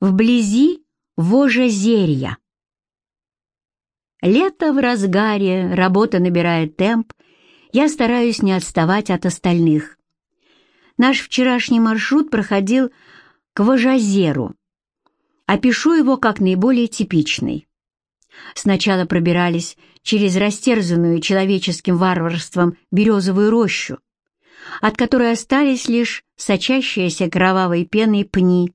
Вблизи Вожезерья. Лето в разгаре, работа набирает темп, я стараюсь не отставать от остальных. Наш вчерашний маршрут проходил к Вожазеру. Опишу его как наиболее типичный. Сначала пробирались через растерзанную человеческим варварством березовую рощу, от которой остались лишь сочащиеся кровавой пеной пни,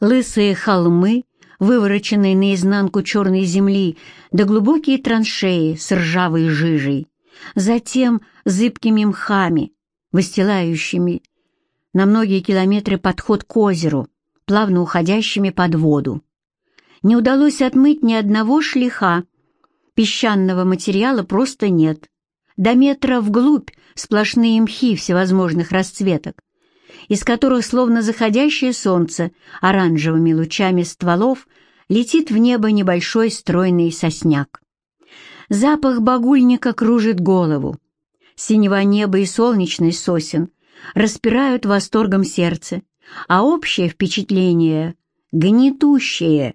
лысые холмы, вывороченные наизнанку черной земли, да глубокие траншеи с ржавой жижей, затем зыбкими мхами, выстилающими на многие километры подход к озеру, плавно уходящими под воду. Не удалось отмыть ни одного шлиха, песчаного материала просто нет. До метра вглубь сплошные мхи всевозможных расцветок, из которых, словно заходящее солнце, оранжевыми лучами стволов летит в небо небольшой стройный сосняк. Запах багульника кружит голову. Синего неба и солнечный сосен распирают восторгом сердце, а общее впечатление, гнетущее,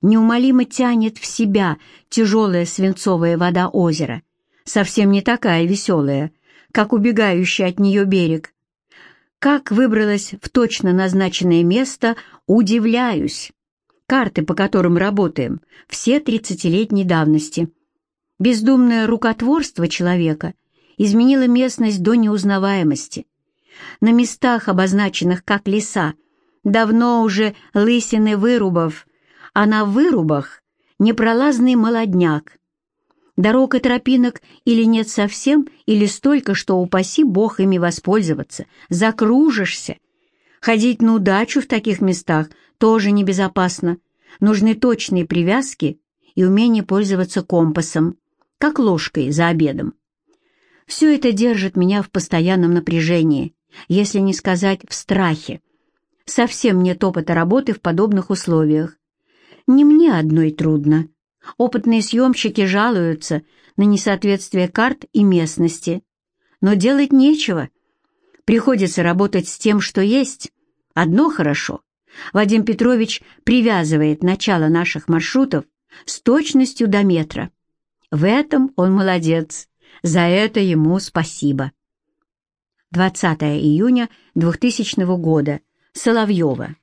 неумолимо тянет в себя тяжелая свинцовая вода озера, совсем не такая веселая, как убегающий от нее берег, как выбралась в точно назначенное место, удивляюсь. Карты, по которым работаем, все тридцатилетней давности. Бездумное рукотворство человека изменило местность до неузнаваемости. На местах, обозначенных как леса, давно уже лысины вырубов, а на вырубах непролазный молодняк, Дорог и тропинок или нет совсем, или столько, что упаси Бог ими воспользоваться. Закружишься. Ходить на удачу в таких местах тоже небезопасно. Нужны точные привязки и умение пользоваться компасом, как ложкой за обедом. Все это держит меня в постоянном напряжении, если не сказать в страхе. Совсем нет опыта работы в подобных условиях. Не мне одной трудно. Опытные съемщики жалуются на несоответствие карт и местности. Но делать нечего. Приходится работать с тем, что есть. Одно хорошо. Вадим Петрович привязывает начало наших маршрутов с точностью до метра. В этом он молодец. За это ему спасибо. 20 июня 2000 года. Соловьева.